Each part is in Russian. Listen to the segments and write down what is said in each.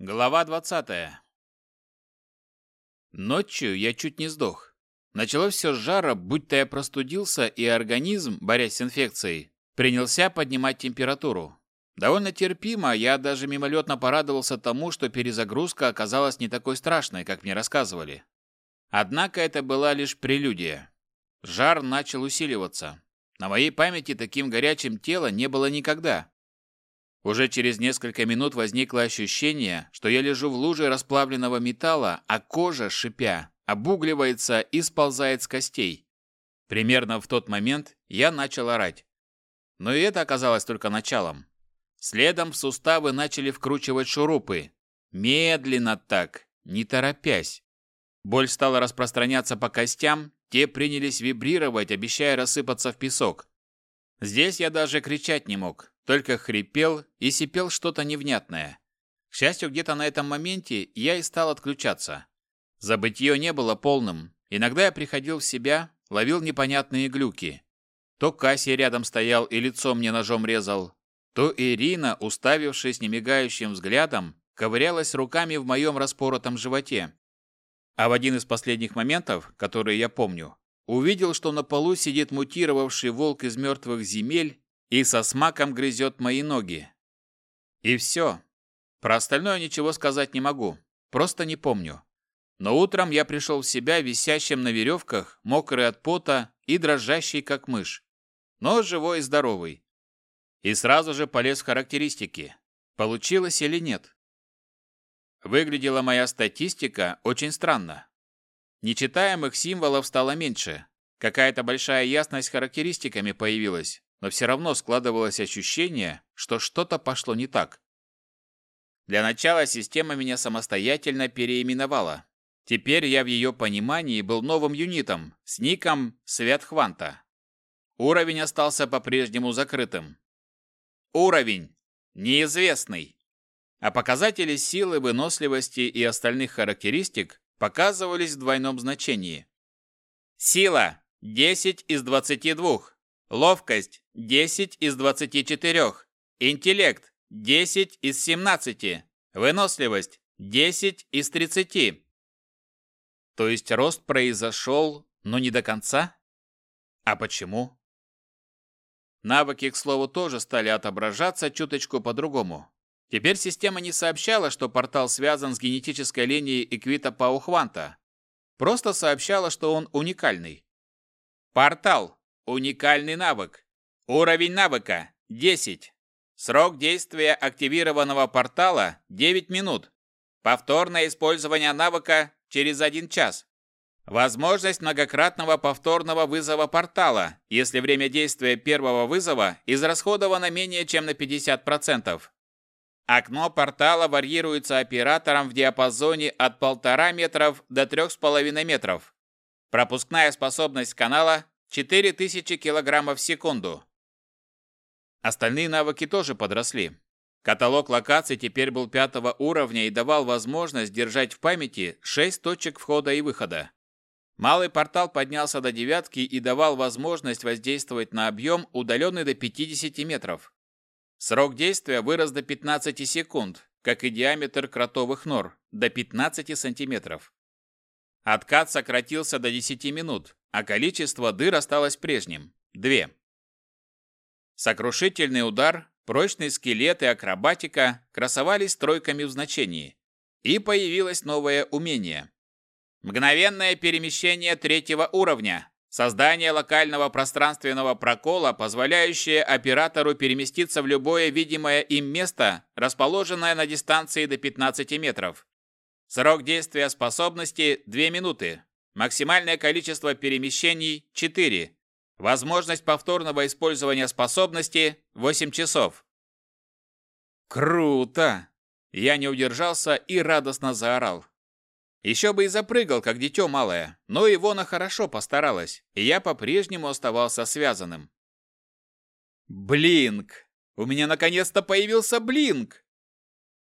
Глава 20. Ночью я чуть не сдох. Началось все с жара, будто я простудился, и организм, борясь с инфекцией, принялся поднимать температуру. Довольно терпимо, я даже мимолетно порадовался тому, что перезагрузка оказалась не такой страшной, как мне рассказывали. Однако это была лишь прелюдия. Жар начал усиливаться. На моей памяти таким горячим тело не было никогда. Уже через несколько минут возникло ощущение, что я лежу в луже расплавленного металла, а кожа, шипя, обугливается и сползает с костей. Примерно в тот момент я начал орать. Но и это оказалось только началом. Следом в суставы начали вкручивать шурупы. Медленно так, не торопясь. Боль стала распространяться по костям, те принялись вибрировать, обещая рассыпаться в песок. Здесь я даже кричать не мог, только хрипел и сипел что-то невнятное. К счастью, где-то на этом моменте я и стал отключаться. Забытье не было полным. Иногда я приходил в себя, ловил непонятные глюки. То Кассий рядом стоял и лицо мне ножом резал, то Ирина, уставившись немигающим взглядом, ковырялась руками в моем распоротом животе. А в один из последних моментов, которые я помню, увидел, что на полу сидит мутировавший волк из мертвых земель и со смаком грызет мои ноги. И все. Про остальное ничего сказать не могу, просто не помню. Но утром я пришел в себя висящим на веревках, мокрый от пота и дрожащий, как мышь. Но живой и здоровый. И сразу же полез в характеристики. Получилось или нет? Выглядела моя статистика очень странно. Нечитаемых символов стало меньше. Какая-то большая ясность характеристиками появилась но все равно складывалось ощущение, что что-то пошло не так. Для начала система меня самостоятельно переименовала. Теперь я в ее понимании был новым юнитом с ником Святхванта. Уровень остался по-прежнему закрытым. Уровень неизвестный. А показатели силы, выносливости и остальных характеристик показывались в двойном значении. Сила 10 из 22. Ловкость 10 из 24. Интеллект 10 из 17. Выносливость 10 из 30. То есть рост произошел, но не до конца? А почему? Навыки, к слову, тоже стали отображаться чуточку по-другому. Теперь система не сообщала, что портал связан с генетической линией Эквита Паухванта. Просто сообщала, что он уникальный. Портал Уникальный навык. Уровень навыка 10. Срок действия активированного портала 9 минут. Повторное использование навыка через 1 час. Возможность многократного повторного вызова портала, если время действия первого вызова израсходовано менее чем на 50%. Окно портала варьируется оператором в диапазоне от 1,5 метров до 3,5 метров. Пропускная способность канала 4000 килограммов в секунду. Остальные навыки тоже подросли. Каталог локаций теперь был пятого уровня и давал возможность держать в памяти 6 точек входа и выхода. Малый портал поднялся до девятки и давал возможность воздействовать на объем, удаленный до 50 метров. Срок действия вырос до 15 секунд, как и диаметр кротовых нор, до 15 сантиметров. Откат сократился до 10 минут, а количество дыр осталось прежним – две. Сокрушительный удар, прочный скелет и акробатика красовались тройками в значении. И появилось новое умение. Мгновенное перемещение третьего уровня. Создание локального пространственного прокола, позволяющее оператору переместиться в любое видимое им место, расположенное на дистанции до 15 метров. Срок действия способности – 2 минуты. Максимальное количество перемещений – 4. Возможность повторного использования способности – 8 часов. Круто! Я не удержался и радостно заорал. Еще бы и запрыгал, как дитё малое, но Ивона хорошо постаралась, и я по-прежнему оставался связанным. Блинк! У меня наконец-то появился блинк!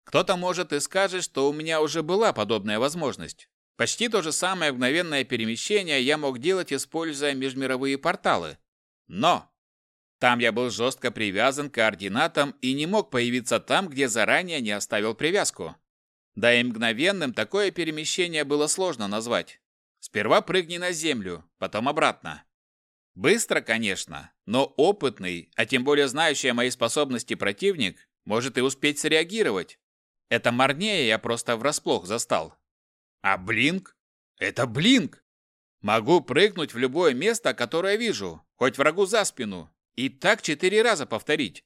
Кто-то может и скажет, что у меня уже была подобная возможность. Почти то же самое мгновенное перемещение я мог делать, используя межмировые порталы. Но там я был жестко привязан к координатам и не мог появиться там, где заранее не оставил привязку. Да и мгновенным такое перемещение было сложно назвать. Сперва прыгни на землю, потом обратно. Быстро, конечно, но опытный, а тем более знающий о моей способности противник, может и успеть среагировать. Это Марнея я просто врасплох застал. А Блинк? Это Блинк! Могу прыгнуть в любое место, которое вижу, хоть врагу за спину, и так четыре раза повторить.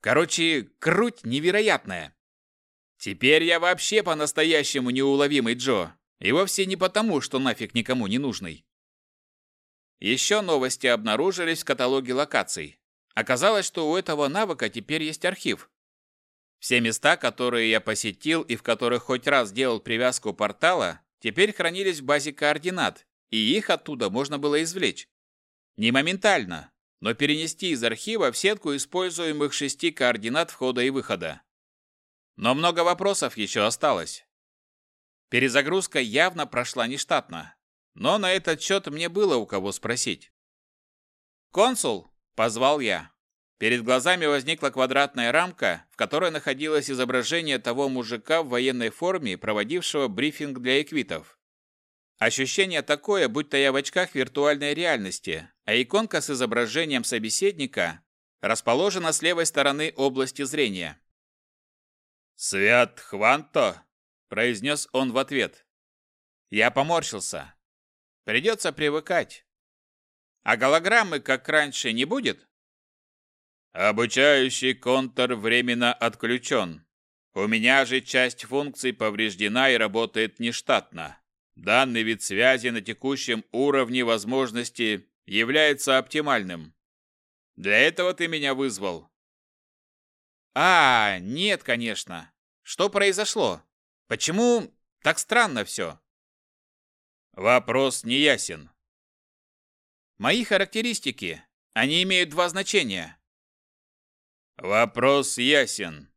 Короче, круть невероятная. Теперь я вообще по-настоящему неуловимый Джо, и вовсе не потому, что нафиг никому не нужный. Еще новости обнаружились в каталоге локаций. Оказалось, что у этого навыка теперь есть архив. Все места, которые я посетил и в которых хоть раз делал привязку портала, теперь хранились в базе координат, и их оттуда можно было извлечь. Не моментально, но перенести из архива в сетку используемых шести координат входа и выхода. Но много вопросов еще осталось. Перезагрузка явно прошла нештатно, но на этот счет мне было у кого спросить. «Консул!» – позвал я. Перед глазами возникла квадратная рамка, в которой находилось изображение того мужика в военной форме, проводившего брифинг для эквитов. Ощущение такое, будто я в очках виртуальной реальности, а иконка с изображением собеседника расположена с левой стороны области зрения. «Свят Хванто!» – произнес он в ответ. Я поморщился. Придется привыкать. А голограммы, как раньше, не будет? Обучающий контур временно отключен. У меня же часть функций повреждена и работает нештатно. Данный вид связи на текущем уровне возможности является оптимальным. Для этого ты меня вызвал. А, нет, конечно. Что произошло? Почему так странно все? Вопрос не ясен. Мои характеристики, они имеют два значения. Вопрос ясен.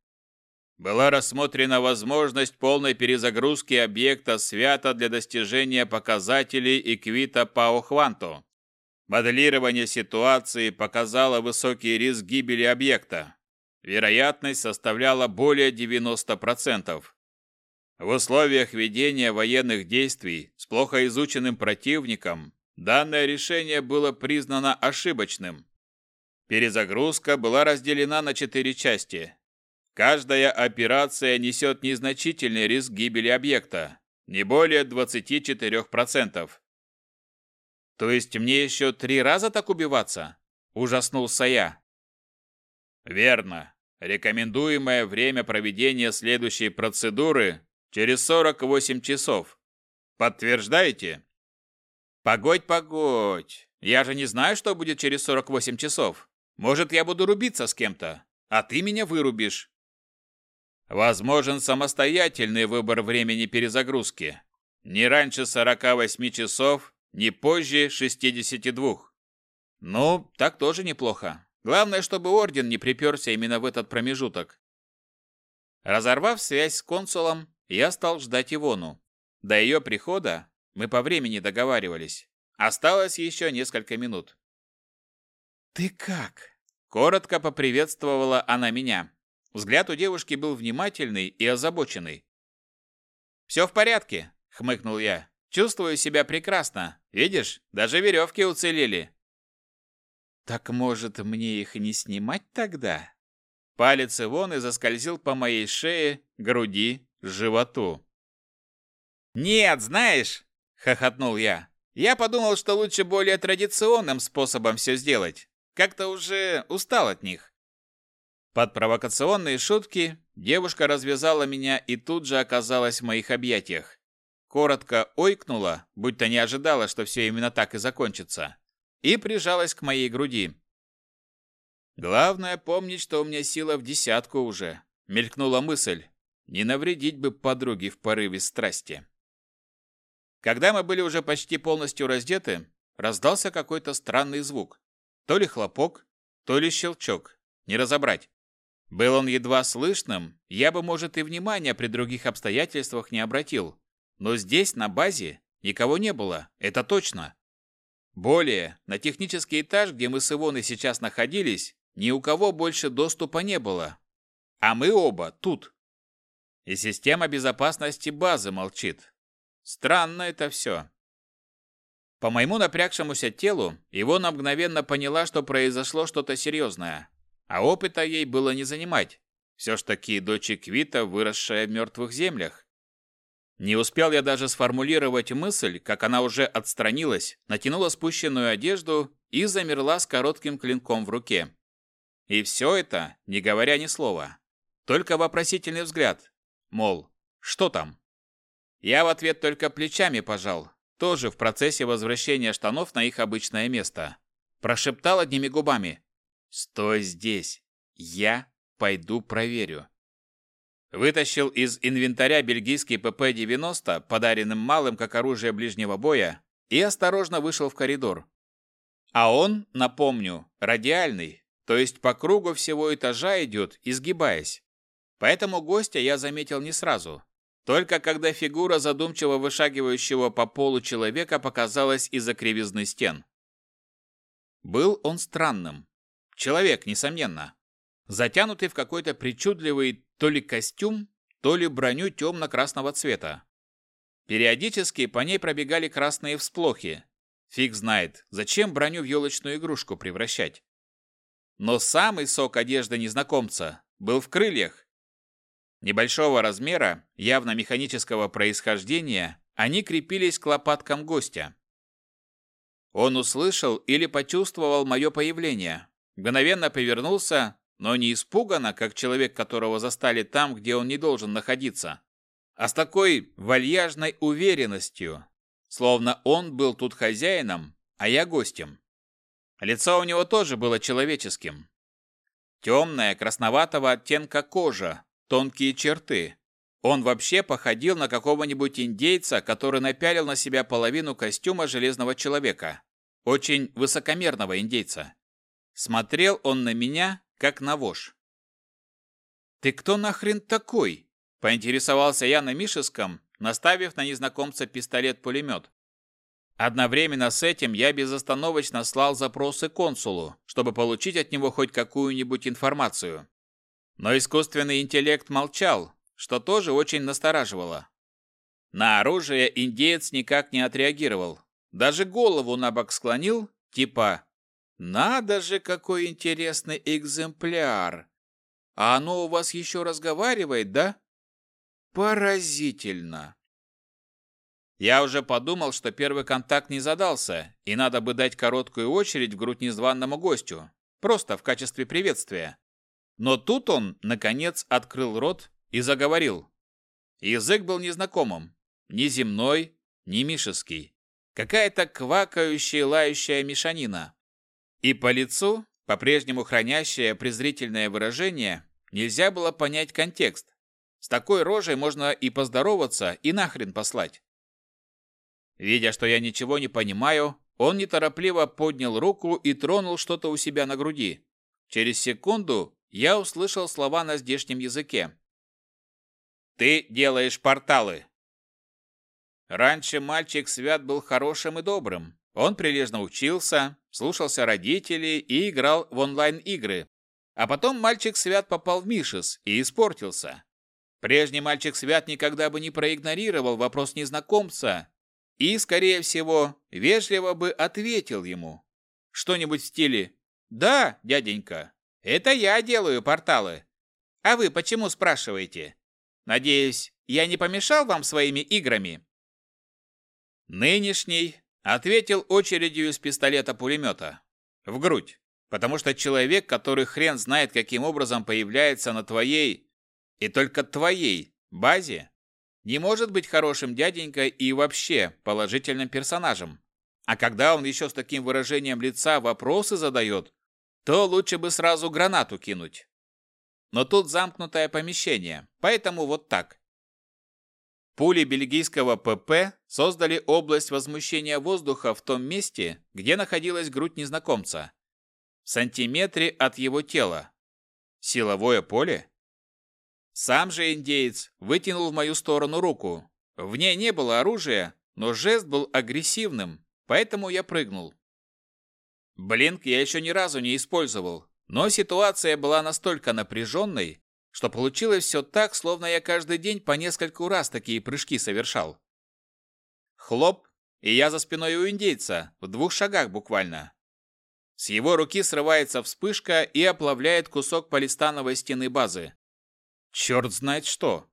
Была рассмотрена возможность полной перезагрузки объекта свята для достижения показателей Эквита по Охванту. Моделирование ситуации показало высокий риск гибели объекта. Вероятность составляла более 90%. В условиях ведения военных действий с плохо изученным противником данное решение было признано ошибочным. Перезагрузка была разделена на четыре части. Каждая операция несет незначительный риск гибели объекта, не более 24%. То есть мне еще три раза так убиваться? Ужаснулся я. Верно. Рекомендуемое время проведения следующей процедуры Через 48 часов. Подтверждаете? Погодь, погодь. Я же не знаю, что будет через 48 часов. Может, я буду рубиться с кем-то, а ты меня вырубишь. Возможен самостоятельный выбор времени перезагрузки. Не раньше 48 часов, не позже 62. Ну, так тоже неплохо. Главное, чтобы орден не приперся именно в этот промежуток. Разорвав связь с консулом, я стал ждать Ивону. До ее прихода мы по времени договаривались. Осталось еще несколько минут. «Ты как?» Коротко поприветствовала она меня. Взгляд у девушки был внимательный и озабоченный. «Все в порядке», — хмыкнул я. «Чувствую себя прекрасно. Видишь, даже веревки уцелели». «Так, может, мне их не снимать тогда?» Палец Ивоны заскользил по моей шее, груди, животу. «Нет, знаешь!» – хохотнул я. «Я подумал, что лучше более традиционным способом все сделать. Как-то уже устал от них». Под провокационные шутки девушка развязала меня и тут же оказалась в моих объятиях. Коротко ойкнула, будто не ожидала, что все именно так и закончится, и прижалась к моей груди. Главное помнить, что у меня сила в десятку уже, мелькнула мысль, не навредить бы подруге в порыве страсти. Когда мы были уже почти полностью раздеты, раздался какой-то странный звук. То ли хлопок, то ли щелчок. Не разобрать. Был он едва слышным, я бы, может, и внимания при других обстоятельствах не обратил. Но здесь, на базе, никого не было, это точно. Более, на технический этаж, где мы с Ивоной сейчас находились, ни у кого больше доступа не было. А мы оба тут. И система безопасности базы молчит. Странно это все. По моему напрягшемуся телу, Ивона мгновенно поняла, что произошло что-то серьезное. А опыта ей было не занимать. Все ж таки дочь Квита, выросшая в мертвых землях. Не успел я даже сформулировать мысль, как она уже отстранилась, натянула спущенную одежду и замерла с коротким клинком в руке. И все это, не говоря ни слова. Только вопросительный взгляд. Мол, что там? Я в ответ только плечами пожал, тоже в процессе возвращения штанов на их обычное место. Прошептал одними губами. «Стой здесь. Я пойду проверю». Вытащил из инвентаря бельгийский ПП-90, подаренным малым как оружие ближнего боя, и осторожно вышел в коридор. А он, напомню, радиальный, то есть по кругу всего этажа идет, изгибаясь. Поэтому гостя я заметил не сразу. Только когда фигура задумчиво вышагивающего по полу человека показалась из-за кривизны стен. Был он странным. Человек, несомненно. Затянутый в какой-то причудливый то ли костюм, то ли броню темно-красного цвета. Периодически по ней пробегали красные всплохи. Фиг знает, зачем броню в елочную игрушку превращать. Но самый сок одежды незнакомца был в крыльях, Небольшого размера, явно механического происхождения, они крепились к лопаткам гостя. Он услышал или почувствовал мое появление, мгновенно повернулся, но не испуганно, как человек, которого застали там, где он не должен находиться, а с такой вальяжной уверенностью, словно он был тут хозяином, а я гостем. Лицо у него тоже было человеческим. Темная, красноватого оттенка кожа, тонкие черты. Он вообще походил на какого-нибудь индейца, который напялил на себя половину костюма железного человека. Очень высокомерного индейца. Смотрел он на меня, как на вож. «Ты кто нахрен такой?» – поинтересовался я на Мишеском, наставив на незнакомца пистолет-пулемет. Одновременно с этим я безостановочно слал запросы консулу, чтобы получить от него хоть какую-нибудь информацию. Но искусственный интеллект молчал, что тоже очень настораживало. На оружие индеец никак не отреагировал. Даже голову на бок склонил, типа «Надо же, какой интересный экземпляр! А оно у вас еще разговаривает, да?» «Поразительно!» Я уже подумал, что первый контакт не задался, и надо бы дать короткую очередь в грудь незваному гостю, просто в качестве приветствия. Но тут он, наконец, открыл рот и заговорил. Язык был незнакомым. Ни земной, ни мишеский. Какая-то квакающая, лающая мешанина. И по лицу, по-прежнему хранящее презрительное выражение, нельзя было понять контекст. С такой рожей можно и поздороваться, и нахрен послать. Видя, что я ничего не понимаю, он неторопливо поднял руку и тронул что-то у себя на груди. Через секунду я услышал слова на здешнем языке. «Ты делаешь порталы!» Раньше мальчик Свят был хорошим и добрым. Он прилежно учился, слушался родителей и играл в онлайн-игры. А потом мальчик Свят попал в Мишес и испортился. Прежний мальчик Свят никогда бы не проигнорировал вопрос незнакомца и, скорее всего, вежливо бы ответил ему. Что-нибудь в стиле «Да, дяденька, это я делаю порталы. А вы почему спрашиваете? Надеюсь, я не помешал вам своими играми? Нынешний ответил очередью из пистолета-пулемета. В грудь. Потому что человек, который хрен знает, каким образом появляется на твоей, и только твоей, базе, не может быть хорошим дяденькой и вообще положительным персонажем. А когда он еще с таким выражением лица вопросы задает, то лучше бы сразу гранату кинуть. Но тут замкнутое помещение, поэтому вот так. Пули бельгийского ПП создали область возмущения воздуха в том месте, где находилась грудь незнакомца. В сантиметре от его тела. Силовое поле? Сам же индеец вытянул в мою сторону руку. В ней не было оружия, но жест был агрессивным, поэтому я прыгнул. Блинк я еще ни разу не использовал, но ситуация была настолько напряженной, что получилось все так, словно я каждый день по нескольку раз такие прыжки совершал. Хлоп, и я за спиной у индейца, в двух шагах буквально. С его руки срывается вспышка и оплавляет кусок полистановой стены базы. Черт знает что.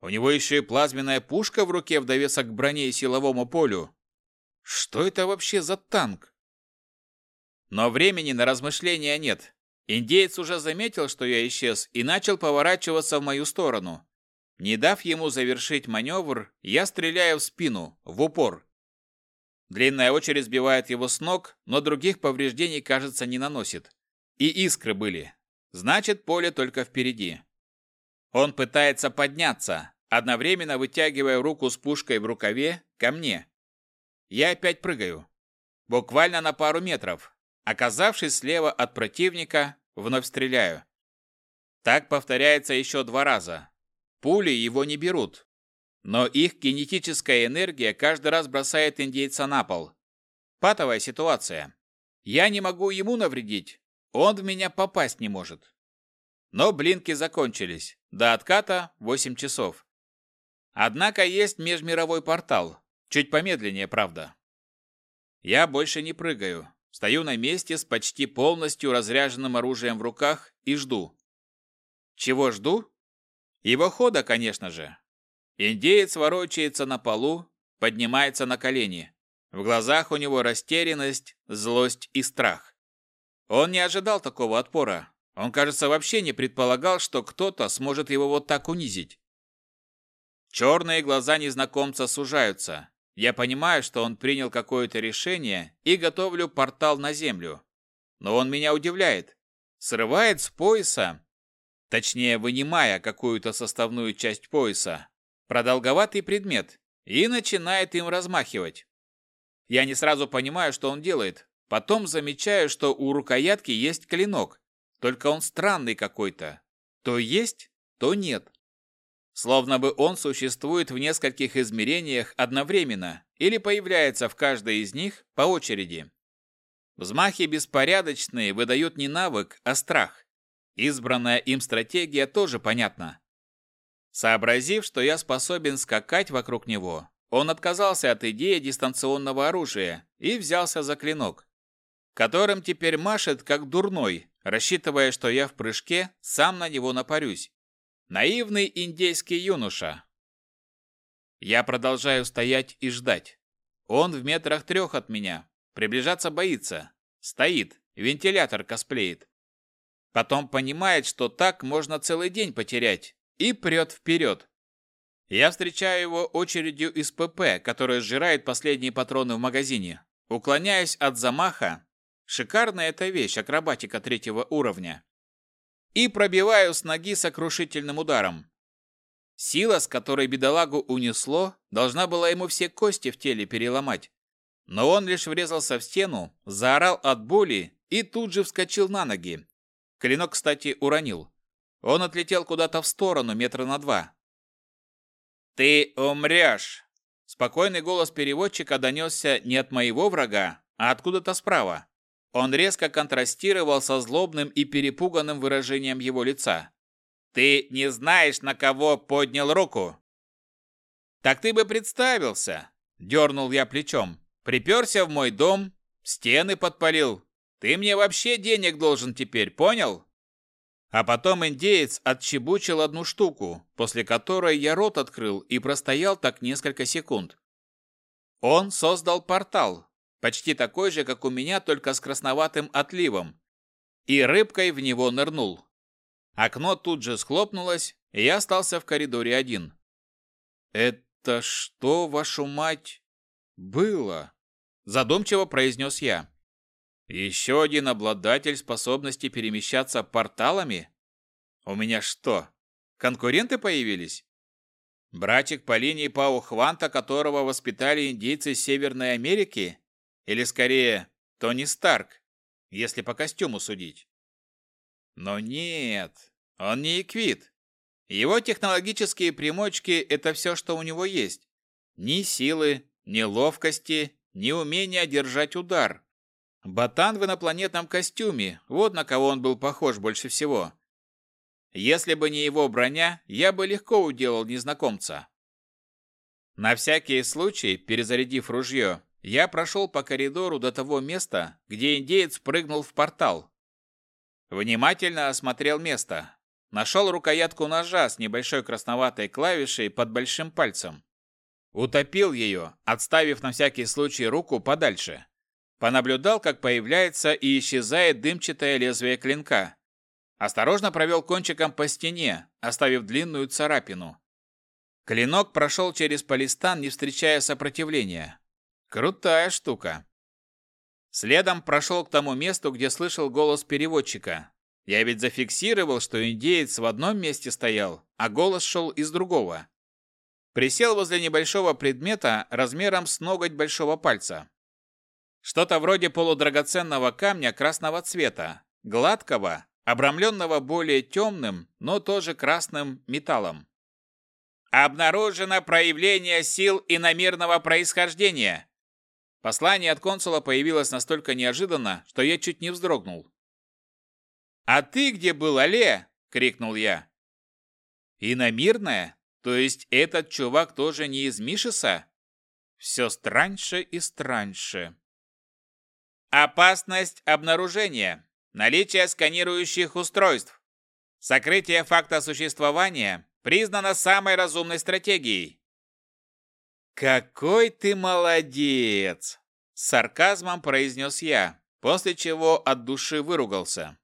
У него еще и плазменная пушка в руке в довесок к броне и силовому полю. Что это вообще за танк? Но времени на размышления нет. Индеец уже заметил, что я исчез, и начал поворачиваться в мою сторону. Не дав ему завершить маневр, я стреляю в спину, в упор. Длинная очередь сбивает его с ног, но других повреждений, кажется, не наносит. И искры были. Значит, поле только впереди. Он пытается подняться, одновременно вытягивая руку с пушкой в рукаве ко мне. Я опять прыгаю. Буквально на пару метров. Оказавшись слева от противника, вновь стреляю. Так повторяется еще два раза. Пули его не берут. Но их кинетическая энергия каждый раз бросает индейца на пол. Патовая ситуация. Я не могу ему навредить. Он в меня попасть не может. Но блинки закончились. До отката 8 часов. Однако есть межмировой портал. Чуть помедленнее, правда. Я больше не прыгаю. Стою на месте с почти полностью разряженным оружием в руках и жду. Чего жду? Его хода, конечно же. Индеец ворочается на полу, поднимается на колени. В глазах у него растерянность, злость и страх. Он не ожидал такого отпора, он, кажется, вообще не предполагал, что кто-то сможет его вот так унизить. Черные глаза незнакомца сужаются. Я понимаю, что он принял какое-то решение и готовлю портал на землю. Но он меня удивляет. Срывает с пояса, точнее, вынимая какую-то составную часть пояса, продолговатый предмет и начинает им размахивать. Я не сразу понимаю, что он делает. Потом замечаю, что у рукоятки есть клинок, только он странный какой-то. То есть, то нет. Словно бы он существует в нескольких измерениях одновременно или появляется в каждой из них по очереди. Взмахи беспорядочные выдают не навык, а страх. Избранная им стратегия тоже понятна. Сообразив, что я способен скакать вокруг него, он отказался от идеи дистанционного оружия и взялся за клинок, которым теперь машет как дурной, рассчитывая, что я в прыжке сам на него напарюсь. Наивный индейский юноша. Я продолжаю стоять и ждать. Он в метрах трех от меня. Приближаться боится. Стоит, вентилятор косплеит. Потом понимает, что так можно целый день потерять, и прет вперед. Я встречаю его очередью из ПП, которая сжирает последние патроны в магазине. Уклоняюсь от замаха, Шикарная эта вещь, акробатика третьего уровня. И пробиваю с ноги сокрушительным ударом. Сила, с которой бедолагу унесло, должна была ему все кости в теле переломать. Но он лишь врезался в стену, заорал от боли и тут же вскочил на ноги. Клинок, кстати, уронил. Он отлетел куда-то в сторону, метра на два. «Ты умрешь!» Спокойный голос переводчика донесся не от моего врага, а откуда-то справа. Он резко контрастировал со злобным и перепуганным выражением его лица. «Ты не знаешь, на кого поднял руку?» «Так ты бы представился!» – дернул я плечом. «Приперся в мой дом, стены подпалил. Ты мне вообще денег должен теперь, понял?» А потом индеец отчебучил одну штуку, после которой я рот открыл и простоял так несколько секунд. Он создал портал, почти такой же, как у меня, только с красноватым отливом, и рыбкой в него нырнул. Окно тут же схлопнулось, и я остался в коридоре один. «Это что, вашу мать, было?» Задумчиво произнес я. «Еще один обладатель способности перемещаться порталами? У меня что, конкуренты появились?» Братик по линии Пау Хванта, которого воспитали индейцы Северной Америки? Или скорее, Тони Старк, если по костюму судить. Но нет, он не Эквит. Его технологические примочки – это все, что у него есть. Ни силы, ни ловкости, ни умения держать удар. Ботан в инопланетном костюме, вот на кого он был похож больше всего. Если бы не его броня, я бы легко уделал незнакомца. На всякий случай, перезарядив ружье, я прошел по коридору до того места, где индеец прыгнул в портал. Внимательно осмотрел место. Нашел рукоятку ножа с небольшой красноватой клавишей под большим пальцем. Утопил ее, отставив на всякий случай руку подальше. Понаблюдал, как появляется и исчезает дымчатое лезвие клинка. Осторожно провел кончиком по стене, оставив длинную царапину. Клинок прошел через полистан, не встречая сопротивления. Крутая штука. Следом прошел к тому месту, где слышал голос переводчика. Я ведь зафиксировал, что индеец в одном месте стоял, а голос шел из другого. Присел возле небольшого предмета размером с ноготь большого пальца. Что-то вроде полудрагоценного камня красного цвета, гладкого, обрамленного более темным, но тоже красным металлом. Обнаружено проявление сил иномерного происхождения. Послание от консула появилось настолько неожиданно, что я чуть не вздрогнул. «А ты где был, Але?» — крикнул я. «Иномирная? То есть этот чувак тоже не из Мишеса? Все страньше и страньше. Опасность обнаружения. Наличие сканирующих устройств. Сокрытие факта существования признано самой разумной стратегией. «Какой ты молодец!» – с сарказмом произнес я, после чего от души выругался.